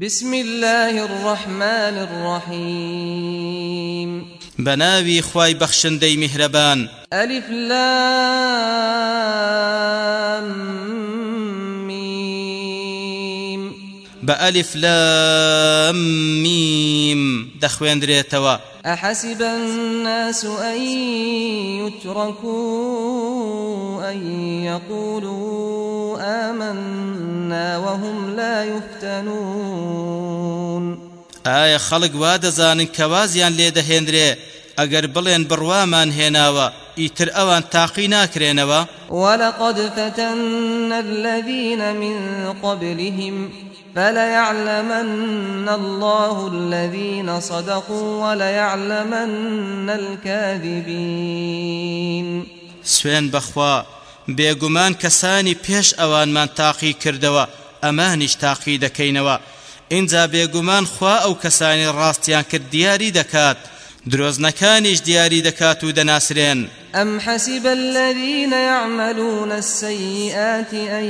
بسم الله الرحمن الرحيم. بناوي خواي بخشندي مهربان ألف لام ميم بألف لام ميم دخوين دريتوا أحسب الناس أن يتركوا أن يقولوا آمنا وهم لا يفتنون. ئایا خەڵک وا دەزانن کەوازیان لێ دەهێنرێ ئەگەر بڵێن بڕوامان هێناوە ئیتر ئەوان تاقی ناکرێنەوە ولقد فتنا الذين من قبلهم فليعلمن الله الذين صدقوا وليعلمن الكاذبين. سوێن بەخوا بێگومان کەسانی پێش ئەوانمان تاقی کردەوە ئەمانیش تاقی دەکەینەوە. اینجا بێگومان خوا ئەو کەسانی ڕاستیان کرد دیاری دەکات. درۆزنەکانیش دیاری دەکات و دەناسرێن. أم حسب الذين يعملون السيئات أن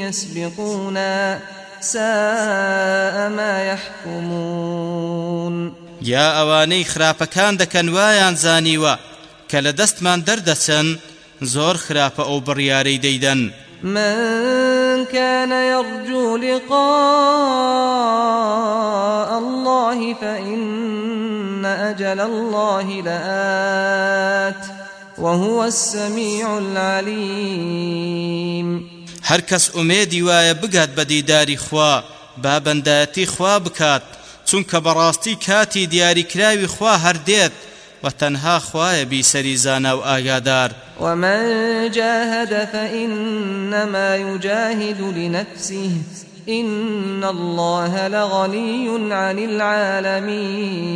يسبقونا ساء ما يحكمون. یا ئەوانەی خراپەکان دەکەن وایان زانیوە کە لە دەستمان دەردەچن زۆر خراپە ئەو بڕیارەی دەیدەن. من كان يرجو لقاء الله فإن أجل الله لآت وهو السميع العليم. هەر کەس ئومێدی وایە بگات بە دیداری خوا با بەندایەتی خوا بکات چونکە بەڕاستی کاتی دیاریکراوی خوا هەردێت. و تەنها خوایە بیسەری زانا و ئاگادار ومن جاهد فإنما يجاهد لنفسه. إن الله لغني عن العالمين.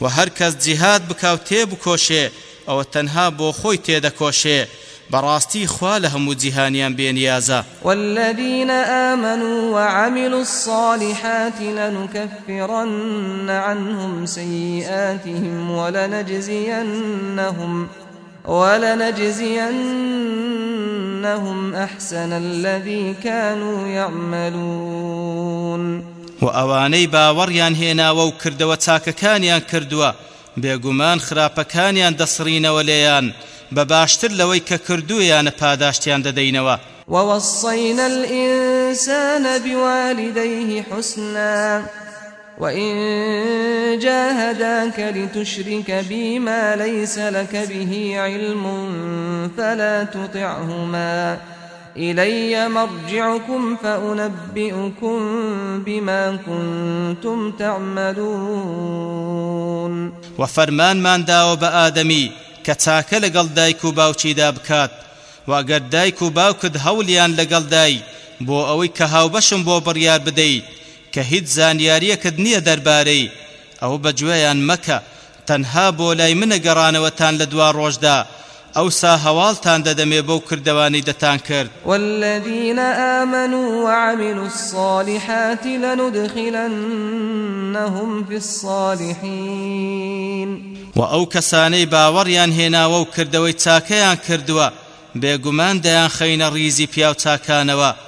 و هەر کەس جیهاد بکاو تێبکۆشێ ئەوە تەنها بۆ خۆی تێدەکۆشێ. بەڕاستی خوا لە هەموو جیهانیان بێنیازە. والذين آمنوا وعملوا الصالحات لنكفرن عنهم سيئاتهم ولنجزينهم ولنجزينهم أحسن الذي كانوا يعملون. و ئەوانەی باوەڕیان هێناوە و کردەوە چاکەکانیان کردووە. بێگومان خراپەکانیان دەسڕینەوە لێیان بە باشتر لەوەی کە کردوویانە پاداشتیان دەدەینەوە. ووصينا الإنسان بوالديه حسنا وإن جاهداك لتشرك بي ما ليس لك به علم فلا تطعهما. إلي مرجعكم فأنبئكم بما كنتم تعملون. وفرمان من داو بآدمي کە چاکە لەگەڵ دایک و باوچیدا بکات واگەر دایک و باوکت هەولیان لەگەڵ دای بۆ ئەوەی کە هاوبەشم بۆ بڕیار بدەیت کە هیچ زانیاریەکت نییە دەربارەی ئەو بەگوێیان مەکە تەنها بۆ لای ئەوسا هەواڵتان دەدەمێ بەو کردەوانی دەتان کرد. والذين آمنوا وعملوا الصالحات لندخلنهم في الصالحين و ئەو کەسانەی باوەڕیان هێناوە و کردەوەی چاکەیان کردووە بێگومان دەیان خەینە ڕیزی پیاو چاکانەوە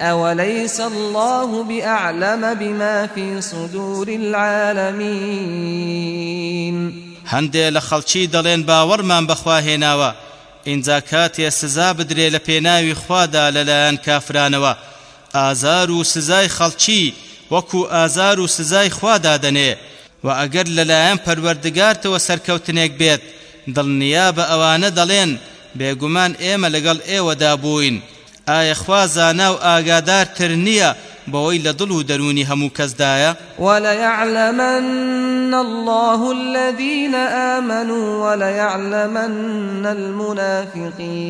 أوليس الله بأعلم بما في صدور العالمين؟ هەندێ لە خەڵکی دەڵێن باوەڕمان بەخواهێناوە. ئینجا کاتێ سزا بدرێ لە پێناوی خوادا لەلایەن کافرانەوە. ئازار و سزای خەڵکی وەکو ئازار و سزای خوادا دەنێ. و ئەگەر لەلایەن پەروەردگارتەوە سەرکەوتنێک بێت دڵنیا بە ئەوانە دەڵێن بێگومان ئێمە لەگەڵ ئێوەدا بووین. ئایا خوا زانا و ئاگادارتر نییە بەوەی لە دڵ و دەرونی هەموو کەسدایە؟ وليعلمن الله الذين آمنوا وليعلمن المنافقين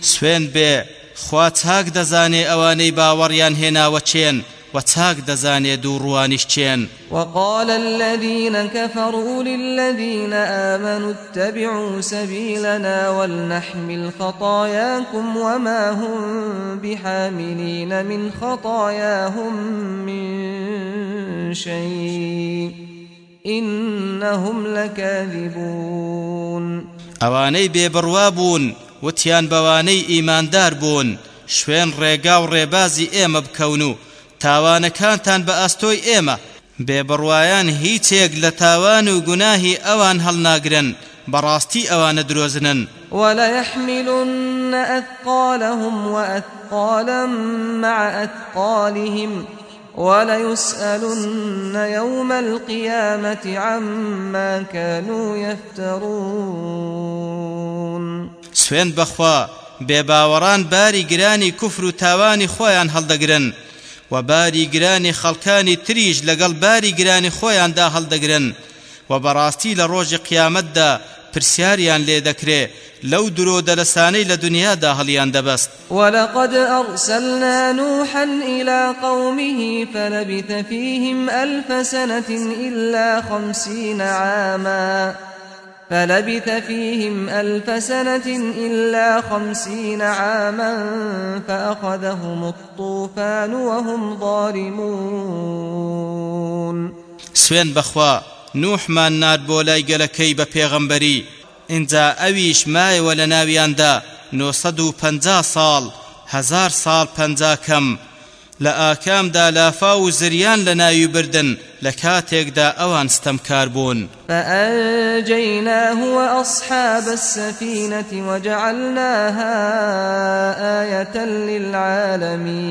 سوێن بێ خوا چاک دەزانێ ئەوانەی باوەڕیان هێناوە چێن؟ وچاک دەزانێ دوو ڕوانیشتێن وقال الذين كفروا للذين آمنوا اتبعوا سبيلنا ولنحمل خطاياكم وما هم بحاملين من خطاياهم من شيء. إنهم لكاذبون. ئەوانەی بێبڕوا بوون وتیان بەوانەی ئیماندار بوون شوێن ڕێگا و ڕێبازی ئێمە بکەون و تاوانەکانتان بە ئەستۆی ئێمە. بێبڕوایان هیچێک لە تاوان و گوناهی ئەوان هەڵناگرن بەڕاستی ئەوانە درۆزنن. وليحملن أثقالهم وأثقالا مع أثقالهم وليسألن يوم القيامة عما كانوا يفترون. سوێن بەخوا بێباوەڕان باری گرانی کوفر و تاوانی خۆیان هەڵدەگرن. و باری گرانی خەڵکانی تریش لەگەڵ باری گرانی خۆیاندا هەڵدەگرن و بەڕاستی لە ڕۆژی قیامەتدا پرسیاریان لێ دەکرێ لەو درۆ دەلەسانەی لە دنیادا هەڵیان دەبەست. ولقد أرسلنا نوحا إلى قومه فلبث فيهم ألف سنة إلا خمسين عاما. فلبث فيهم ألف سنة إلا خمسين عاما فأخذهم الطوفان وهم ظالمون. سوێن بەخوا نوحمان نار بۆ لای گەلەکەی بە پێغەمبەری اینجا ئەویش مایەوە لە ناویاندا 950 ساڵ هزار ساڵ پەنجا کەم لە ئاکامدا لافا و زریان لە ناوی بردن لە کاتێکدا ئەوان ستەمکار بوون. فأنجيناه وأصحاب السفينة وجعلناها آية للعالمين.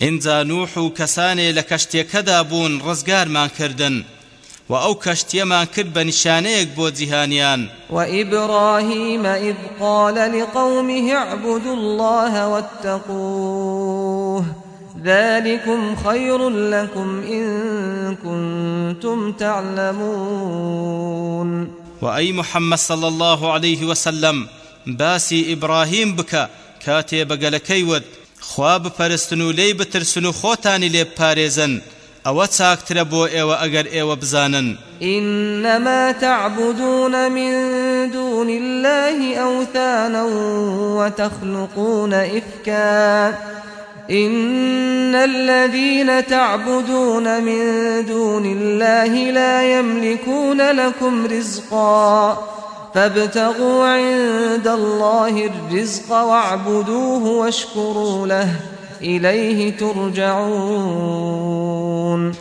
اینجا نوح و کەسانێ لە کەشتێکەدا بوون ڕزگارمان کردن و ئەو کەشتیەمان کرد بە نیشانەیەک بۆ جیهانیان. وإبراهيم إذ قال لقومه اعبدوا الله واتقوه ذلكم خير لكم إن كنتم تعلمون. وأي محمد صلى الله عليه وسلم باسي إبراهيم بك كاتي بقلكي ود خواب پرستنو لي بترسنو خوتاني لي باريزن ئەوە چاکترە بۆ ئێوە ئەگەر ئێوە بزانن. إنما تعبدون من دون الله أوثانا وتخلقون إفكا. إن الذين تعبدون من دون الله لا يملكون لكم رزقا. فابتغوا عند الله الرزق واعبدوه واشكروا له. إليه ترجعون.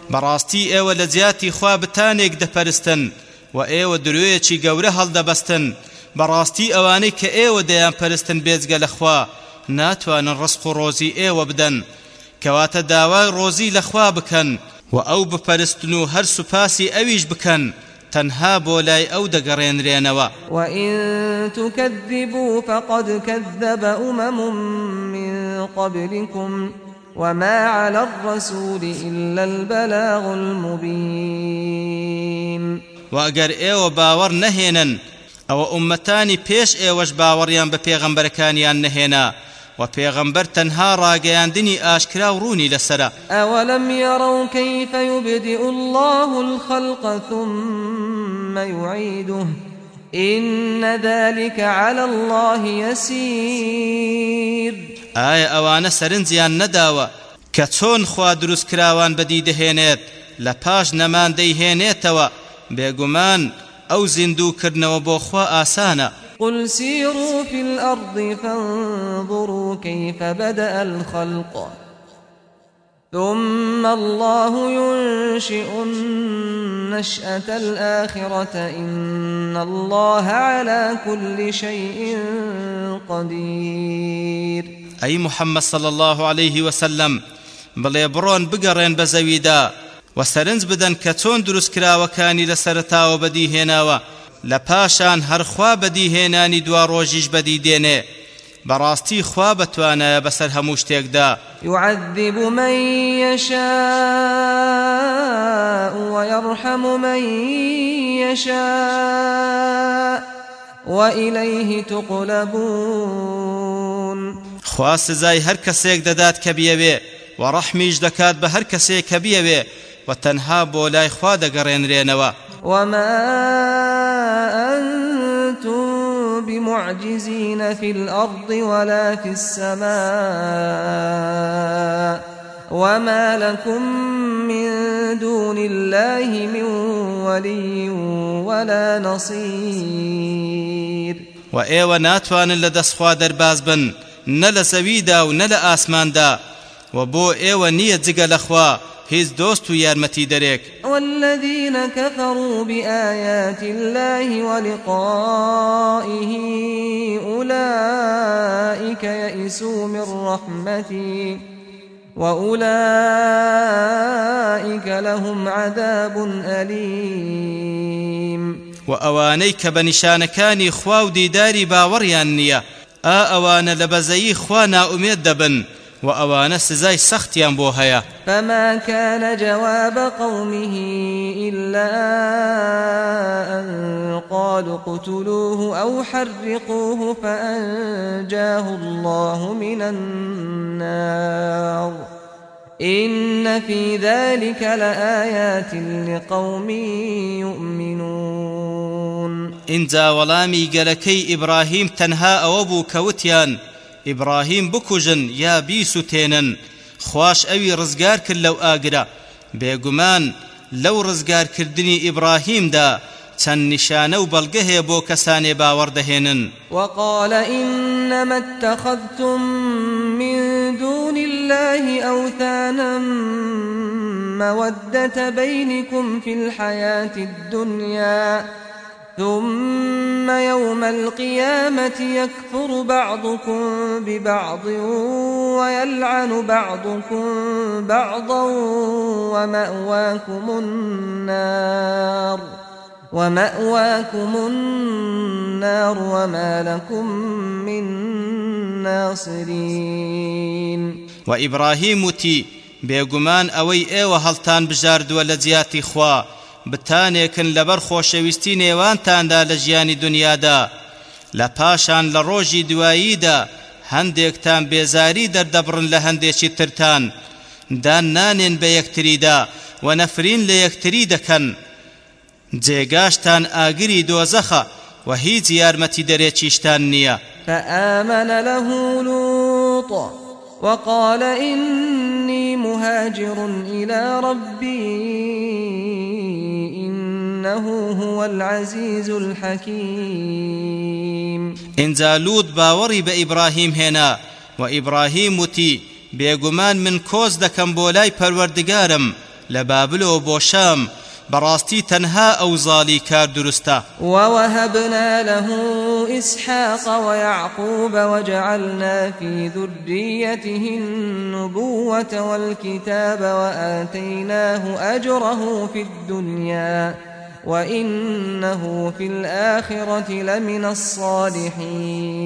براستي ايوة لزياتي خوابتانيك دفرستن وإيوة درويتي قورها لدبستن براستي اواني كإيوة ديان فرستن بيزقى لخوا ناتوان رزق روزي إيوة بدن كواتا داوا روزي لخوا بكن وأو بفرستنو هر سپاسي أويج بكن تەنها بۆ لای ئەو دەگەڕێنرێنەوە وئن تكذبوا فقد كذب أمم من قبلكم وما على الرسول إلا البلاغ المبين. وأجر إيوة باور نهينا أو أمتاني بيش إيوش باوريان بپیغمبركانيان نهينا. و پێغەمبەر تەنها ڕاگەیاندنی ئاشکرا و ڕوونی لەسرە ئەوەلم يروا كيف يبدئ الله الخلق ثم يعيده؟ إن ذلك على الله يسير. ئایا ئەوانە سەرنجیان نەداوە کە چۆن خوا دروست کراوان بەدی دەهێنێت لە پاش نەمان دەیهێنێتەوە بێگومان ئەو زیندووکردنەوە بۆ خوا ئاسانە. قل سيروا في الأرض فانظروا كيف بدأ الخلق. ثم الله ينشئ النشأة الآخرة. إن الله على كل شيء قدير. أي محمد صلى الله عليه وسلم بڵێ بڕۆن بگەڕێن بە زەویدا و سەرنج بدەن کە چۆن دروست کراوەکانی لە سەرتاوە لپاشان هر خوا بدی هینانی دوا روجیش بدی دینه براستي خوابتوانا بسر هموش تيقدا يعذب من يشاء ويرحم من يشاء وإليه تقلبون. خواس زاي هر كسيك دادات كبيوي ورحميش دكات بهر كسيك كبيوي وتنها بولاي خوا دقرين رينوا وما أنتم بمعجزين في الأرض ولا في السماء وما لكم من دون الله من ولي ولا نصير. وإيوة ناتوان لدسخوا درباز بن نل سويدا ونل آسمان دا وبو إيوة نية زيغا لخوا هیچ دۆست و یارمەتی دەرێک. والذين كفروا بآيات الله ولقائه أولئك يئسوا من رحمتي وأولئك لهم عذاب أليم وأوانيك بنشانكاني خواو ديداري باوريان نية آ أوان لبزي خوانا أميد دبن وأوان سزاي سختيان بو هيا. فما كان جواب قومه إلا أن قالوا اقتلوه أو حرقوه فأنجاه الله من النار. إن في ذلك لآيات لقوم يؤمنون. إن ذا ولامي قلكي إبراهيم تنها أوبو كوتيان ئیبراهیم بکوژن یا بیسوتێنن خوش ئەوی ڕزگار کرد لەو ئاگرە بێگومان لەو ڕزگارکردنی ئیبراهیمدا چەند نیشانە و بەڵگە هەیە بۆ کەسانێ باوەڕدەهێنن وقال إنما اتخذتم من دون الله أوثانا مودة بينكم في الحياة الدنيا. ثم يوم القيامة يكفر بعضكم ببعض ويلعن بعضكم بعضا ومأواكم النار ومأواكم النار وما لكم من ناصرين. وإبراهيم تي بيغمان أوي إيوه هلتان بجارد ولزياتي خوا. بتانێکن لەبەر خۆشەویستی نێوانتاندا لە ژیانی دنیادا. لە پاشان لە ڕۆژی دواییدا هەندێکتان بێزاری دەردەبڕن لە هەندێکی ترتان. دان نانێن بە یەکتریدا و نەفرین لە یەکتری دەکەن. جێگاشتان ئاگری دۆزەخە و هیچ یارمەتی دەرێکیشتان نییە. فآمن له لوط وقال إني مهاجر إلى ربي. إنه هو العزيز الحكيم. إن زالود باوري بإبراهيم هنا وإبراهيم وتي بيقمان من كوز دكم بولاي پروردگارم لبابلو بوشام براستي تنها أو ظالي كار درستا. ووهبنا له إسحاق ويعقوب وجعلنا في ذريته النبوة والكتاب وآتيناه أجره في الدنيا. وإنه في الآخرة لمن الصالحين.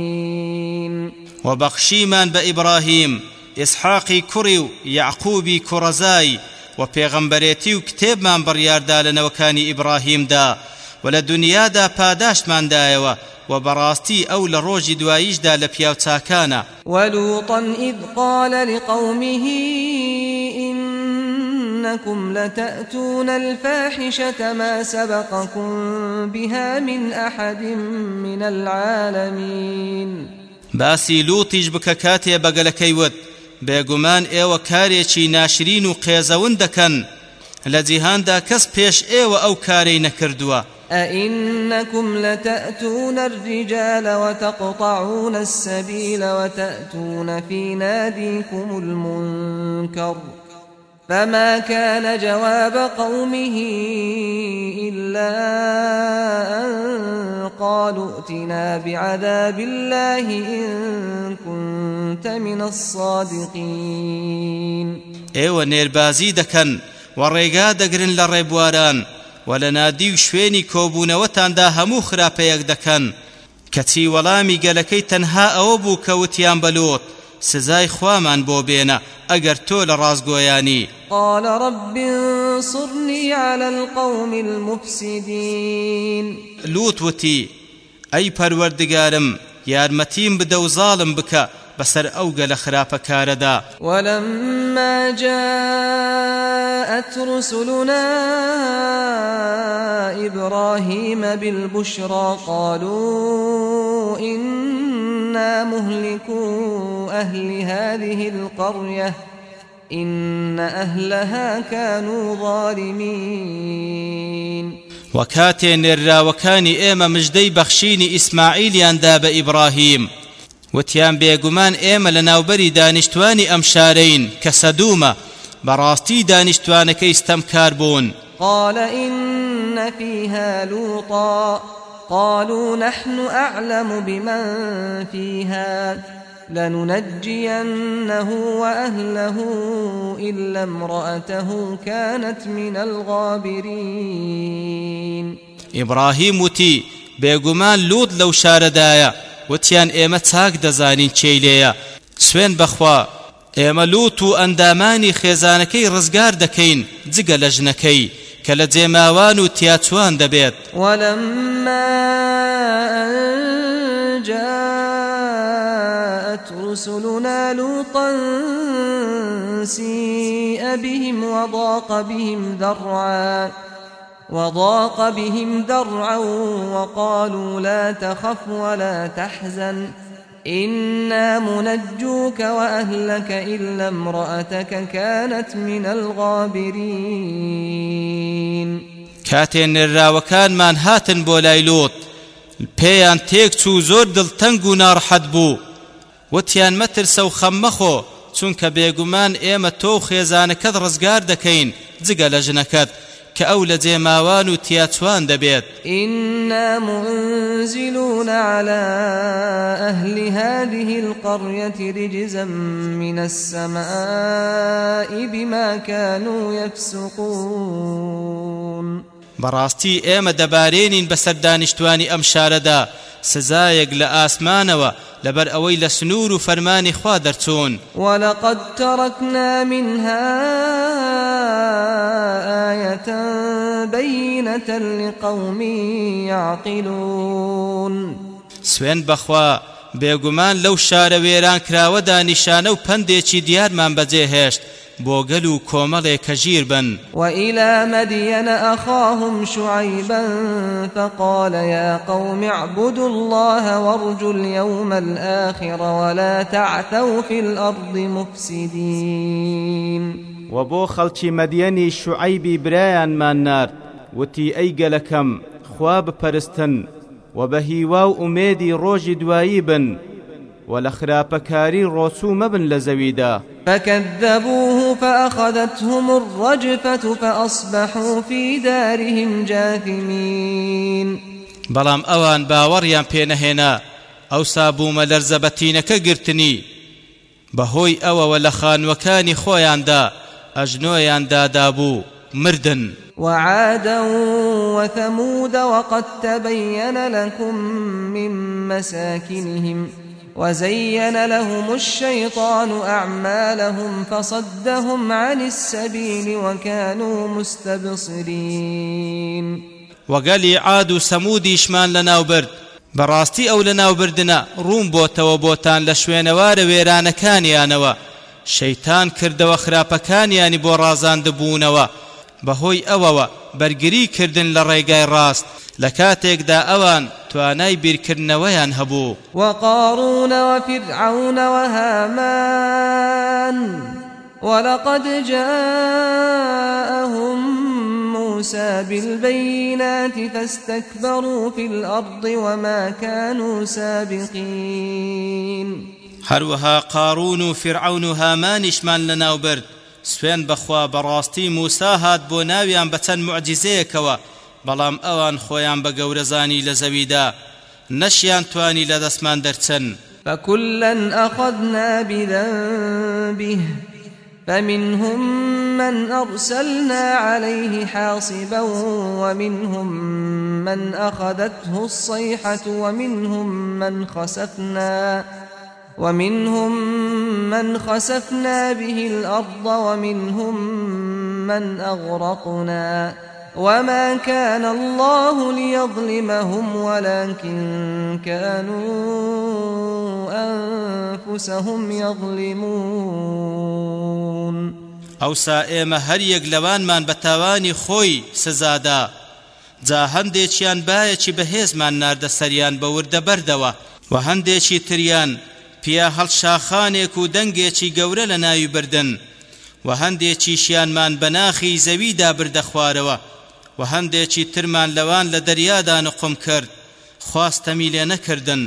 وبخشيمان بإبراهيم إسحاقي كريو يعقوبي كرزاي وبيغمبريتي وكتابمان برياردا لنوكاني إبراهيم دا ولا دنيا دا پاداشت من دايوه وبراستي أو لروج دوايش دا لبياو تاكانا ولوطا إذ قال لقومه إنكم لتأتون الفاحشة ما سبقكم بها من أحد من العالمين. باسی لوتیش بکە کاتێ بەگەلەکەی وت بێگومان ئێوە کارێکی ناشرین و قێزەون دەکەن. لە جیهاندا کەس پێش ئێوە ئەو کارەی نەکردووە. أئنكم لتأتون الرجال وتقطعون السبيل وتأتون في ناديكم المنكر. فما كان جواب قومه إلا أن قالوا ائتنا بعذاب الله إن كنت من الصادقين. إيوه نيربازي دكن وريقا دقرن لريبواران ولا نادي شويني كوبونەوەتاندا هەموو خراپەیەک دەکەن کەچی وەڵامی گەلەکەی تەنها ئەوە بوو کەوتیان سزای خوامان بۆ بێنە ئەگەر تۆ لە ڕازگۆیانی. قال رب انصرني على القوم المفسدين. لوت وتی ئەی پەروەردگارم یارمەتیم بدە و زاڵم بکە بەسەر ئەو گەلە خراپەکارەدا ولما جاءت رسلنا إبراهيم بالبشرى قالوا إنا مهلكو أهل هذه القرية إن أهلها كانوا ظالمين. وكاتي نێراوەکانی ئێمە مژدەی بەخشینی ئیسماعیلیاندا بە ئیبراهیم وتیان بێگومان ئێمە لە ناوبەری دانیشتوانی ئەم شارەین کە سەدومە بەڕاستی دانیشتوانەکەی ستەمکار بوون. قال إن فيها لوطا قالوا نحن أعلم بمن فيها لننجينه وأهله إلا امرأته كانت من الغابرين. إبراهيم وتي بێگومان لوت لەو شارەدایە وتیان ئێمە چاک دەزانین چێی لێیە. سوێن بەخوا ئێمە لوت و ئەندامانی خێزانەکەی ڕزگار دەکەین جگە لە ژنەکەی کە لە جێماوان و تیاچوان دەبێت. وەلمما جاءت رسلنا لوطا سيء بهم وضاق بهم ذرعا وضاق بهم ذرعا وقالوا لا تخف ولا تحزن. إنا منجوك وأهلك إلا امرأتك كانت من الغابرين. كاتين الراوكان هاتن بولاي لوط. تێک چوو زۆر دڵتەنگ و ناڕحەت بوو. وتیان مەترسە و خەممەخۆ چونکە بێگومان ئێمە تۆ خێزانەکەت ڕزگار دەکەین جگە لە کە ئەو لە جێماوان و تیاچوان إنا منزلون على أهل هذه القرية رجزا من السماء بما كانوا يفسقون. بەڕاستی ئێمە دەبارێنین بەسەر دانیشتوانی ئەم شارەدا سزایەک لە ئاسمانەوە لەبەر ئەوەی لە سنوور و فەرمانی خوا دەرچوون منها آية بينة لقوم يعقلون. سوێن بەخوا بێگومان لەو شارە وێران کراوەدا نیشانە و پندێکی دیارمان بەجێهێشت بۆگەل و کۆمەڵێک کە ژیر بن. وإلى مدين أخاهم شعيبا فقال يا قوم اعبدوا الله وارجوا اليوم الآخر ولا تعثوا في الأرض مفسدين. وبو خەڵکی مەدیەنی شعیبی برایانمان نار وتی ئەی گەلەکەم خوا بپەرستن و بە هیوا و ئومێدی ڕۆژی دوایی بن ولخراپكاري روسو مبن لزويدا فكذبوه فأخذتهم الرجفة فأصبحوا في دارهم جاثمين. بەڵام ئەوان باوەڕیان پێنەهێنا ئەو سابوومە لەرزەبەتینەکە گرتنی. بەهۆی ئەوەوە لە خانوەکانی خۆیاندا ئەژنۆیان دادابوو مردن وعادا وثمود وقد تبين لكم من مساكنهم وزين لهم الشيطان أعمالهم فصدهم عن السبيل وكانوا مستبصرين. وقال عاد سمودي شمان لناو برد بەڕاستی ئەو لە ناوبردنە ڕوون بۆتەوە بۆتان لە شوێنەوارە وێرانەکانیانەوە شەیتان کردەوە خراپەکانیانی بۆ ڕازاندبوونەوە بەهۆی ئەوەوە بەرگری کردن لە ڕێگای ڕاست. لە کاتێکدا ئەوان توانای بیرکردنەوەیان هەبوو. وقارون وفرعون وهامان ولقد جاءهم موسى بالبينات فاستكبروا في الأرض وما كانوا سابقين. هروها قارون و فرعون و هامانیشمان لەناوبرد سوێن بەخوا بەڕاستی موسا هات بۆ ناویان بە چەند معجزەیەکەوە بەڵام ئەوان خۆیان بە گەورەزانی لە زەویدا. نەشیان توانی فكلا أخذنا بذنبه فمنهم من أرسلنا عليه حاصبا ومنهم من أخذته الصيحة ومنهم من خسفنا ومنهم من خسفنا به الأرض ومنهم من أغرقنا وما كان الله ليظلمهم ولكن كانوا أنفسهم يظلمون. ئەوسا ئێمە هەر یەک لەوانمان بە تاوانی خۆی سزادا. جا هەندێکیان باەکی بەهێزمان ناردە سەریان بە وردە بەردەوە و هەندێکی تریان پیا هەڵشاخانێک و دەنگێکی گەورە لە ناوی بردن و هەندێکی شیانمان بەناخی زەویدا بردە خوارەوە و هەندێکی ترمان لەوان لە دەریادا نقم کرد خواستەمی لێ نەکردن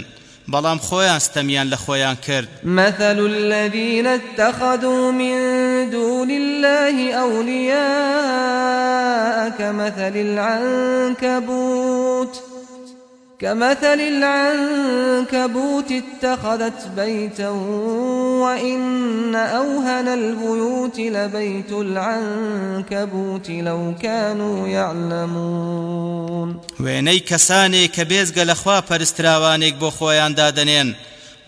بەڵام خۆیان ستەمیان لە خۆیان کرد. مثل الذين اتخذوا من دون الله أولياء كمثل العنكبوت. كمثل العنكبوت اتخذت بيتا وإن أوهن البيوت لبيت العنكبوت لو كانوا يعلمون. وێنەی کەسانێک کە بێزگە لەخوا پەرستراوانێک بۆ خۆیان دادەنێن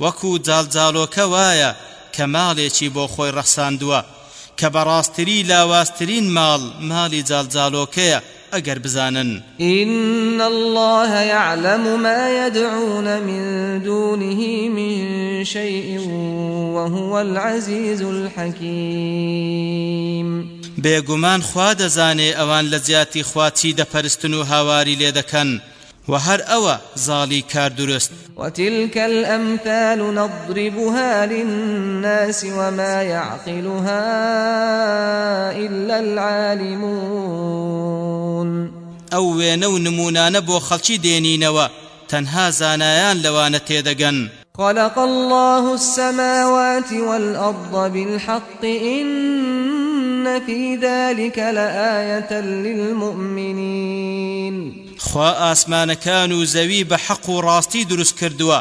وەکو جاڵجاڵۆکە وایە کە ماڵێکی بۆ خۆی ڕەخساندووە. کە بەڕاستتری لاواسترین ماڵ ماڵی جاڵجاڵۆکەیە ئەگەر بزانن. إن الله يعلم ما يدعون من دونه من شيء وهو العزيز الحكيم بێگومان خوا دەزانێ ئەوان لە زیاتی خواچی دەپەرستن و هاواری لێ دەکەن. وهر أوى زالي درست وتلك الأمثال نضربها للناس وما يعقلها إلا العالمون. ئەو وێنە و نمونانە بۆ خەڵکی دێنینەوە تەنها زانایان لەوانە تێدەگەن. خلق الله السماوات والأرض بالحق إن في ذلك لآية للمؤمنين. خوا ئاسمانەکان و زەوی بە حەق و ڕاستی دروست کردووە.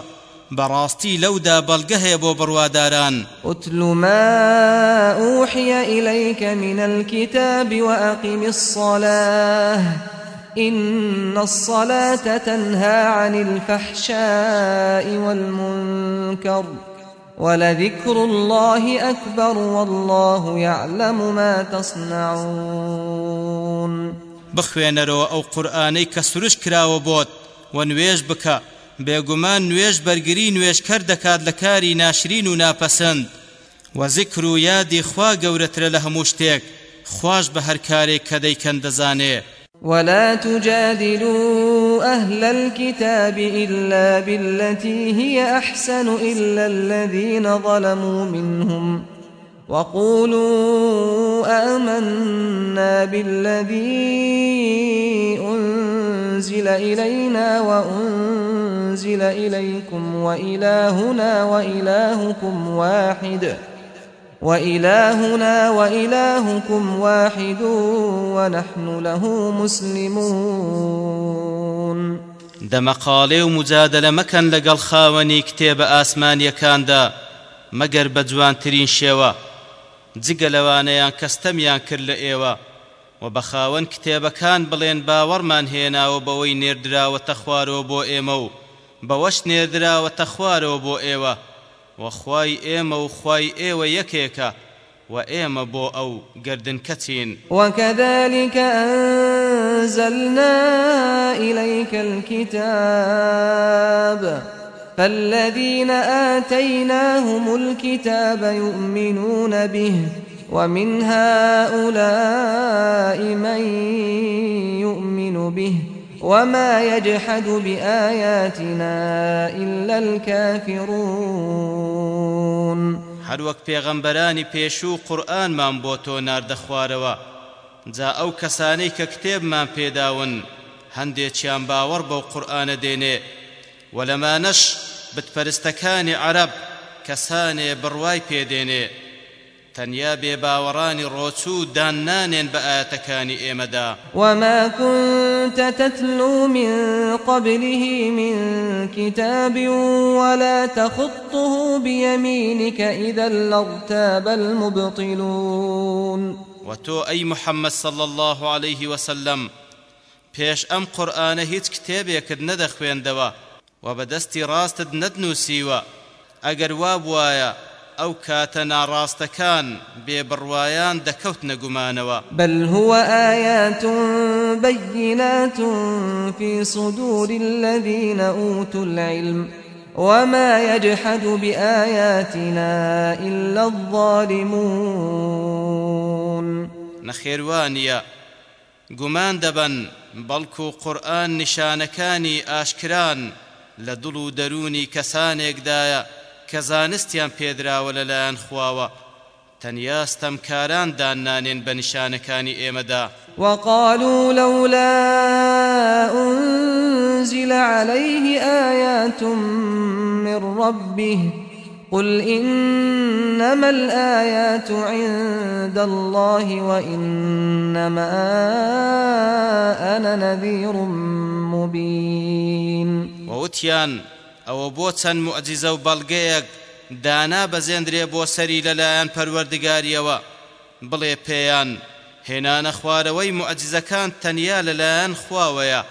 بەڕاستی لەودا بەڵگە هەیە بۆ بڕواداران. أتل ما أوحي إليك من الكتاب وأقم الصلاة. إن الصلاة تنهى عن الفحشاء والمنكر. ولذكر الله أكبر والله يعلم ما تصنعون. بخوێنەرەوە ئەو قورآانەی کە سروش کراوە بۆت و نوێژ بکە. بێگومان نوێژ بەرگری نوێژکەر دەکات لە کاری ناشرین و ناپەسەند. و زیکر و یادی خوا گەورەترە لە خوش بە هەر کارێک کە ولا تجادلوا أهل الكتاب إلا بالتي هي أحسن إلا الذين ظلموا منهم. وقولوا آمنا بالذي أنزل إلينا وأنزل إليكم وإلهنا وإلهكم واحد وإلهنا وإلهكم واحد ونحن له مسلمون. دەمەقاڵێ و مجادلە مەکەن لەگەڵ خاوەنی کتێبە ئاسمانیەکاندا مەگەر بە جوانترین شێوە. جگە لەوانەیان کەستەمیان کرد لە ئێوە و بە خاوەن کتێبەکان بڵێن باوەڕمان هێناوە بەوەی نێردراوەتە خوارەوە بۆ ئێمە و بەوەش نێردراوەتە خوارەوە بۆ ئێوە وەخوای ئێمە و خوای ئێوە یەکێکە وإيما بو أو قردن كتين وكذلك أنزلنا إليك الكتاب فالذين آتيناهم الكتاب يؤمنون به ومن هؤلاء من يؤمن به وما يجحد بآياتنا إلا الكافرون هەر وەک پێغەمبەرانی پێشوو قورئانمان بۆ تۆ ناردەخوارەوە جا ئەو کەسانەی کە کتێبمان پێداون هەندێکیان باوەڕ بەو قورئانە دێنێ و لەمانەش بتپەرستەکانی عەرەب کەسانێ بڕوای پێدێنێ تەنیا بێباوەڕانی ڕۆچوو داننانێن بە ئاەتەکانی ئێمەدا وما كنت تتلو من قبله من كتاب ولا تخطه بيمينك إذا لارتاب المبطلون. وتو أي محمد صلى الله عليه وسلم پێش ئەم قورآانە هیچ کتێبێکت نەدەخوێندەوە و بەدەستی ڕاستت نەدنووسیوە ئەگەر وا بواە ئەو کاتە ناڕاستەکان بێبڕوایان دەکەوت نەگومانەوە. بل هو آيات بينات في صدور الذين أوتوا العلم وما يجحد بآياتنا إلا الظالمون. نەخێوانە گومان دەبەن بەڵکو قورآن نیشانەکانی ئاشکران لە دڵ و دەرونی کەسانێکدایە کە زانستیان پێدراوە لەلایەن خواوە. تەنیا ستەمکاران دانانێن بە نیشانەکانی وقالوا لولا أنزل عليه آيات من ربه. قل إنما الآيات عند الله وإنما أنا نذير مبين. ووتيان ئەوە بۆ چەند معجززە و بەڵگەیەک دانا بەزێندرێ بۆ سەری لەلایەن پەروەردگاریەوە. بڵێ پێیان هێنانە خوارەوەی معجزەکان تەنیا لەلایەن خواوەیە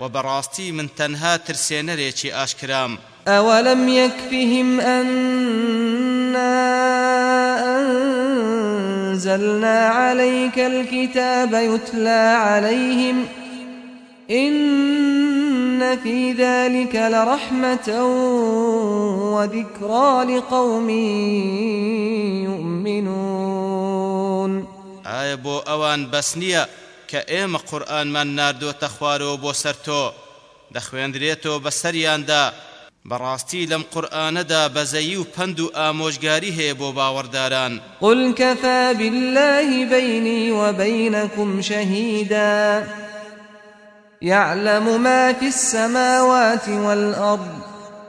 و بەڕاستی من تەنها ترسێنەرێکی ئاشکرام. أولم يكفهم أنا أنزلنا عليك الكتاب يتلى عليهم إن في ذلك لرحمة وذكرى لقوم يؤمنون. آية بو أوان بسنية كأيم قرآن من ناردو تخوارو بو سرتو دەخوێندرێتەوە بەسەریاندا بەڕاستی لەم قورآانەدا بەزەیی و پند و ئامۆژگاری هەیە بۆ باوەڕداران. قل كفى بالله بيني وبينكم شهيدا. يعلم ما في السماوات والأرض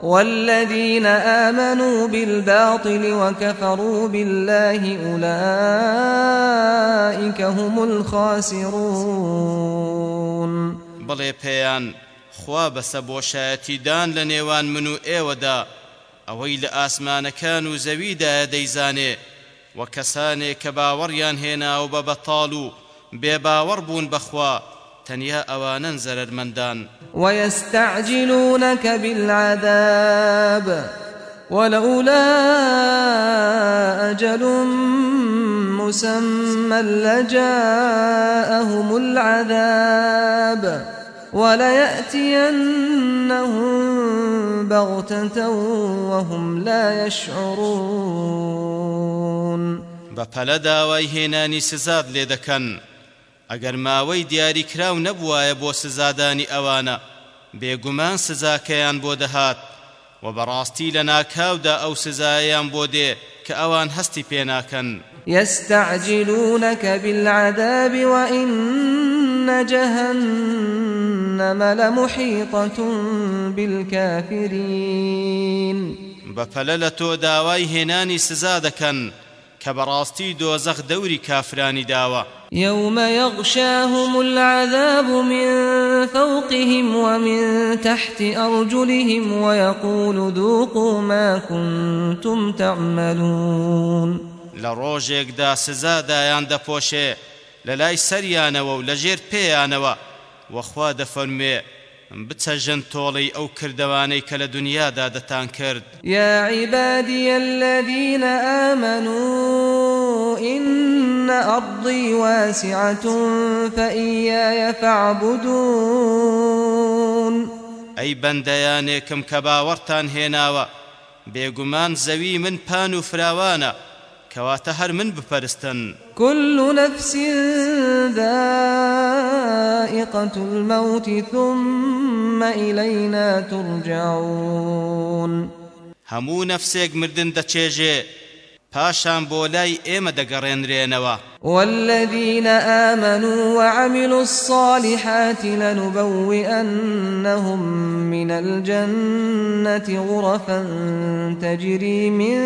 والذين آمنوا بالباطل وكفروا بالله أولئك هم الخاسرون. بڵێ پێیان خوا بەسە بۆشایەتیدان لە نێوان من و ئێوەدا ئەوەی لە ئاسمانەکان و زەویدایە دەیزانێ و کەسانێک کە باوەڕیان هێناوە تەنیا ئەوانن زەرمەندان ويستعجلونك بالعذاب. ولولا أجل مسمى لجاءهم العذاب. وليأتينهم بغتة وهم لا يشعرون. بەپەلە داوای هێنانی سزاد لێ دەکەن. ئەگەر ماوەی دیاریکراو نەبوایە بۆ سزادانی ئەوانە بێگومان سزاکەیان بۆ دەهات و بەڕاستی لە ناکاودا ئەو سزایان بۆ دێ کە ئەوان هەستی پێناکەن يستعجلونك بالعذاب وإن جهنم لمحيطة بالكافرين بەپەلە لە تۆ داوای هێنانی سزا دەکەن. کە بەڕاستی دۆزەخ دەوری کافرانی داوە. يوم يغشاهم العذاب من فوقهم ومن تحت أرجلهم ويقول ذوقوا ما كنتم تعملون. لە ڕۆژێکدا سزادایان دەپۆشێ لە لای سەریانەوە و لە ژێر بتەژن تۆڵی ئەو کردەوانەی کە لە دنیادا دەتان کرد. یا عیبادیە الذینە ئەمەن و إن أرضي واسعة فإياي فاعبدون. أي بنديانكم كباورتان هناوا بێگومان زەوی من پان و فراوانە. کەواتە هەر من بپەرستن كل نفس ذائقة الموت ثم إلينا ترجعون. هەموو نەفسێک مردن دەچێژێ پاشان بۆ لای ئێمە دەگەڕێنرێنەوە. والذين آمنوا وعملوا الصالحات لنبوئنهم من الجنة غرفا تجري من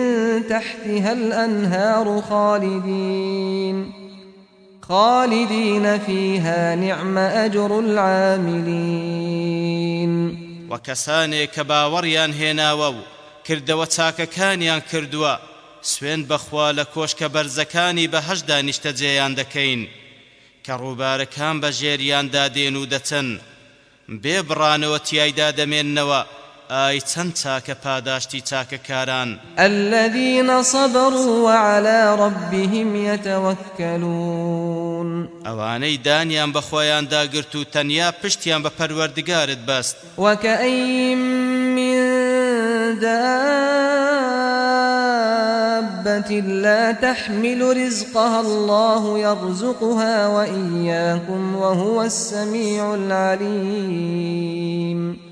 تحتها الأنهار خالدين. خالدين فيها نعم أجر العاملين. وەکەسانێک کە باوەڕیان هێناوە و کردەوە چاکەکانیان کردووە. سوێن بەخوا لە کۆشکە بەرزەکانی بەهەشدا نیشتەجێیان دەکەین. کە ڕووبارەکان بە ژێریاندا دێن و دەچن بێ بڕانەوە تیایدا دەمێننەوە ئای چەند چاکە پاداشتی چاکەکاران. الذين صبروا وعلى ربهم يتوكلون. ئەوانەی دانیان بە خۆیان داگرت و تەنیا پشتیان بە پەروەردگارت بەست وكأين من دابة لا تحمل رزقها الله يرزقها وإياكم وهو السميع العليم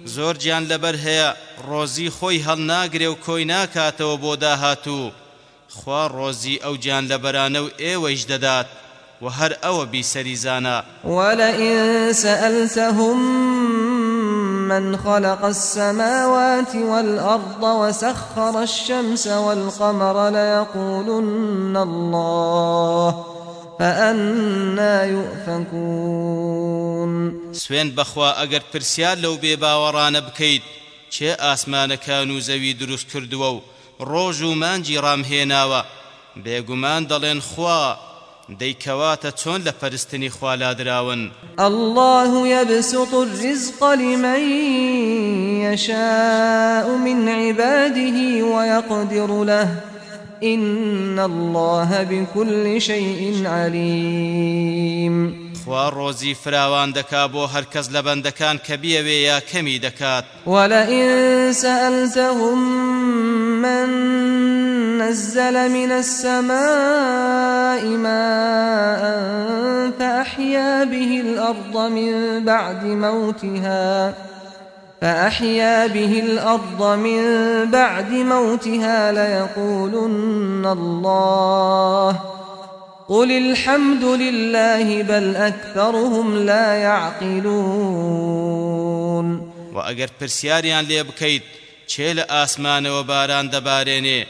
زۆر گیان لەبەر هەیە ڕۆزی خۆی هەڵناگرێ و کۆی ناکاتەوە بۆ داهاتوو. خوا ڕۆزی ئەو گیان لەبەرانە و دەدات وهر أو بسريزانا ولئن سألتهم من خلق السماوات والأرض وسخر الشمس والقمر ليقولن الله فأنا يؤفكون. سوين بخوا أجر پرسیار لو بێباوەڕانە بکەیت چێ ئاسمانەکان و زەوی دروست کردووە و ڕۆژ و مانجی ڕامهێناوە بێگومان دەڵێن خوا دەیکەواتە چۆن لە پەرستنی الله يبسط الرزق لمن يشاء من عباده ويقدر له. إن الله بكل شيء عليم. خوا ڕۆزی فراوان دەکا بۆ هەرکەس لە بەندەکان کە بیەوێ یا کەمی دەکات. ولئن سألتهم من نزل من السماء ماء فأحيا به الأرض من بعد موتها فأحيا به الأرض من بعد موتها ليقولن الله. قل الحمد لله بل أكثرهم لا يعقلون وە ئەگەر پرسیاریان لێ بکەیت کێ لە ئاسمانەوە باران دەبارێنێ؟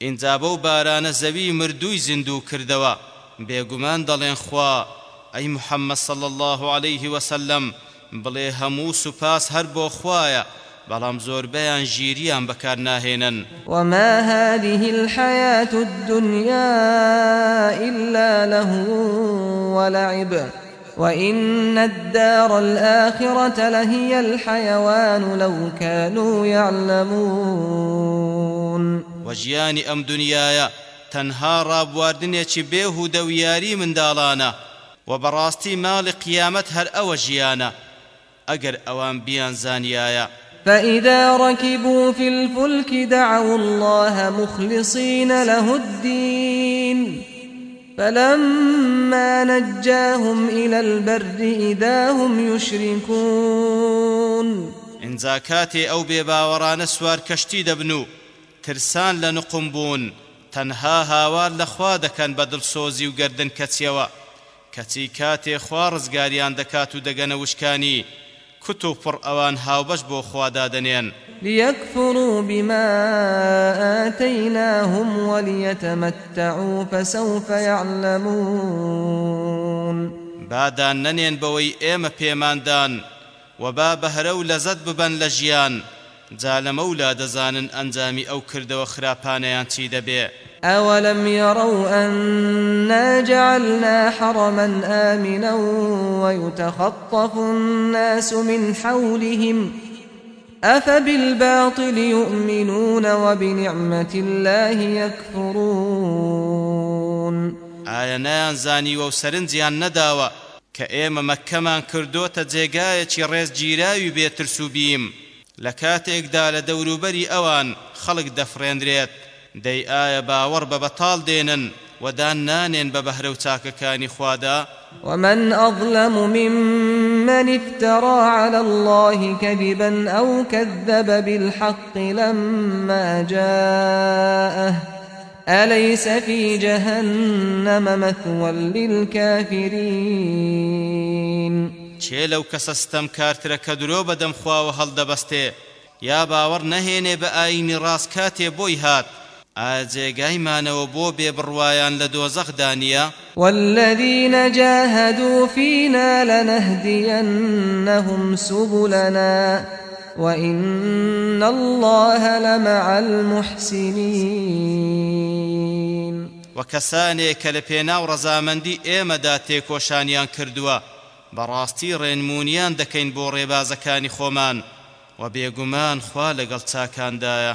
ئینجا بەو بارانە زەوی مردووی زیندوو کردەوە. بێگومان دەڵێن خوا ئەی محەممەد صل الله عليه وسلم بڵێ هەموو سوپاس هەر بۆ خوایە. بەڵام زۆربەیان ژیریان بەکار ناهێنن وما هذه الحياة الدنيا إلا لهو ولعب وإن الدار الآخرة لهي الحيوان لو كانوا يعلمون. وجياني أم دنيايا تەنها ڕابواردنێکی بێهودە و یاری منداڵانە و بەڕاستی ماڵی قیامەت هەر ئەوە ژیانە ئەگەر ئەوان بیان زانیایە فإذا ركبوا في الفلك دعوا الله مخلصين له الدين. فلما نجاهم إلى البر إذا هم يشركون. إن زاكاتي أو بێباوەڕانە سوار کەشتی دەبن و ترسان لە نقم بوون تەنها هاوار لە خوا دەکەن بە دڵسۆزی و گردن کەچیەوە کەچی کاتێ خوا ڕزگاریان کت و پڕ ئەوان هاوبەش بۆ خوادا دەنێن ليكفروا بما آتيناهم وليتمتعوا فسوف يعلمون. بادان ننين بوي ايم بيماندان وبا بهرو لزد ببن لجيان جال مولا دزان انزامي أو كرد وخرابانيان چي دبي أولم يروا أنا جعلنا حرما آمنا ويتخطف الناس من حولهم ۖ أفبالباطل يؤمنون وبنعمة الله يكفرون. ئایا نایانزانی وە و سەرنجیان نەداوە کە ئێمە مەکەمان کردوتە جێگایەکی ڕێزگیراوی بێترس و بیم لە کاتێکدا لە دەوروبەری ئەوان خەڵک دەفڕێنرێت دەی ئایا باوەڕ بە بەتاڵ دێنن ودان نانين ببهرو كاني خوادا؟ ومن أظلم ممن افترى على الله كذبا أو كذب بالحق لما جاءه. أليس في جهنم مثوى للكافرين؟ چێ لەو کەسەستەم کارترە کە درۆ بەدەم خواوە هەڵدەبەستێ؟ یا باوەڕ نەهێنێ بە ئاینی ڕاست کاتێ بۆی هات. ئاجێگایمانەوە بۆ بێبڕوایان لە دۆزەخ دانیە والذين جاهدوا فينا لنهدينهم سبلنا وإن الله لمع المحسنين. وكساني كالبينا ورزامندي إيما داتي كوشانيان كردوا بەڕاستی ڕێنمونیان دەکەین بۆ ڕێبازەکانی خۆمان و بێگومان خوا لەگەڵ چاکاندایە.